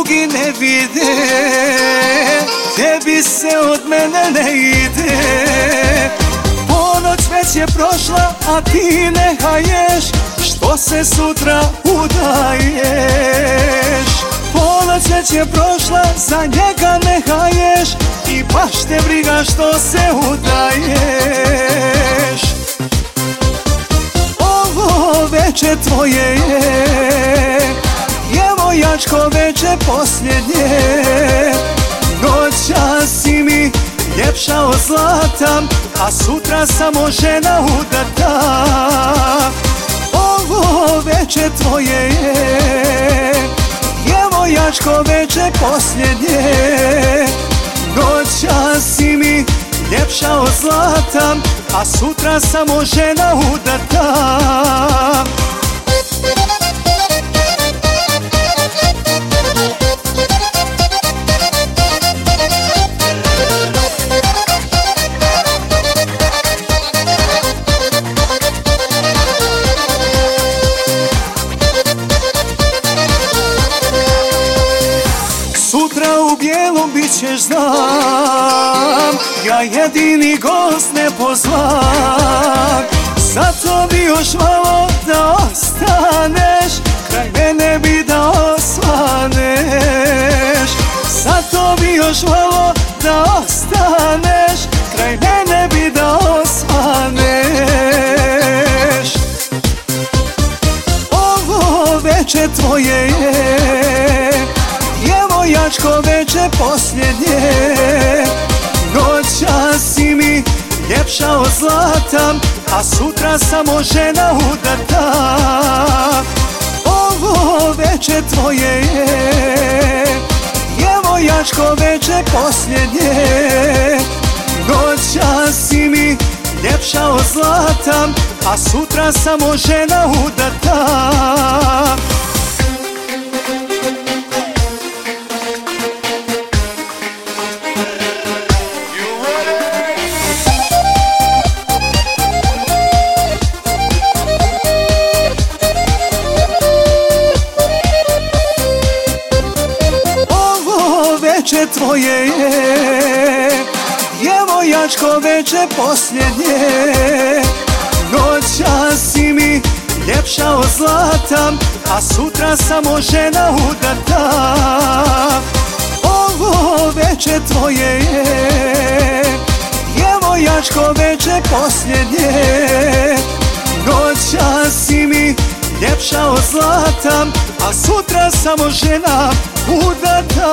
drugi ne vide Tebi se od mene ne ide. Ponoć već je prošla, a ti ne haješ Što se sutra udaješ? Ponoć već je prošla, za njega ne haješ I baš te briga što se udaješ. Ovo veče tvoje je Djevoječko veče posljednje. Noća si mi ljepša od zlata A sutra samo žena udata. Ovo veče tvoje je Djevojačko veče posljednje. Noća si mi ljepša od zlata A sutra samo žena udata bijelom bit ćeš znam Ja jedini gost ne pozvan Zato bi još malo da ostaneš Kraj mene bi da osvaneš. Zato bi još malo da ostaneš Kraj mene bi da osvaneš. Ovo veče tvoje je Djevoječko veče posljednje. Noća si mi ljepša od zlata A sutra samo žena udata. Ovo veče tvoje je Djevoječko veče posljednje. Noća si mi ljepša od zlata A sutra samo žena udata Veče tvoje je Djevojačko veče posljednje. Noća si mi ljepša od zlata A sutra samo žena udata. Ovo veče tvoje je Djevojačko veče posljednje. Noća si mi ljepša od zlata Sutra samo žena udata